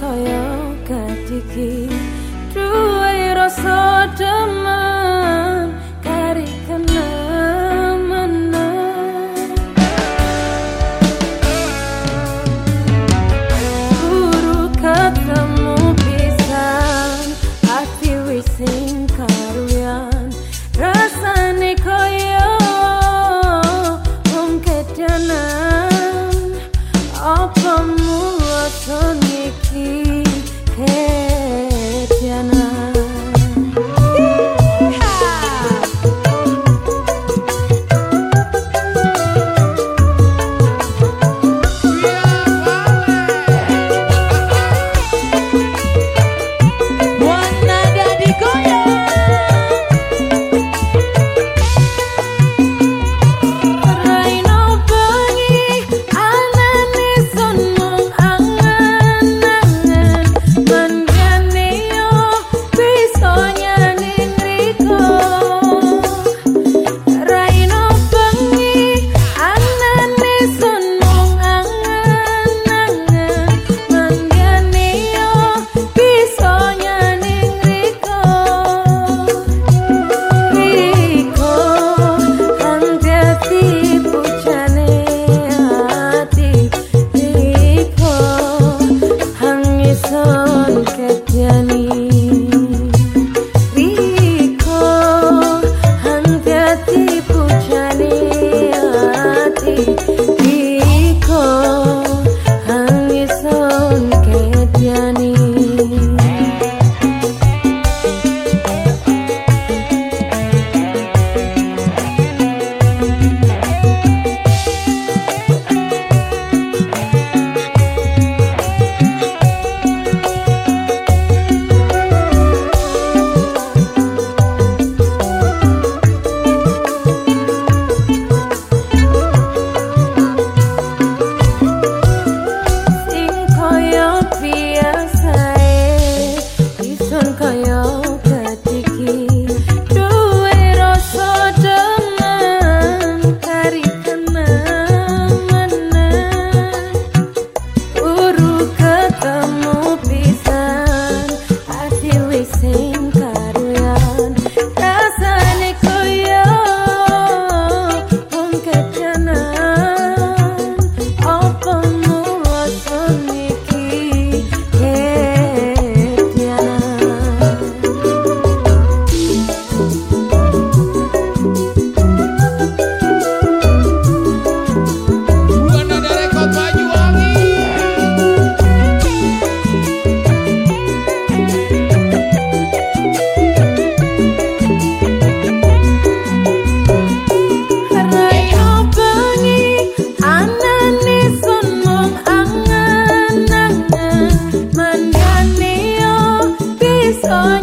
kaya katiki duwe rasa soy.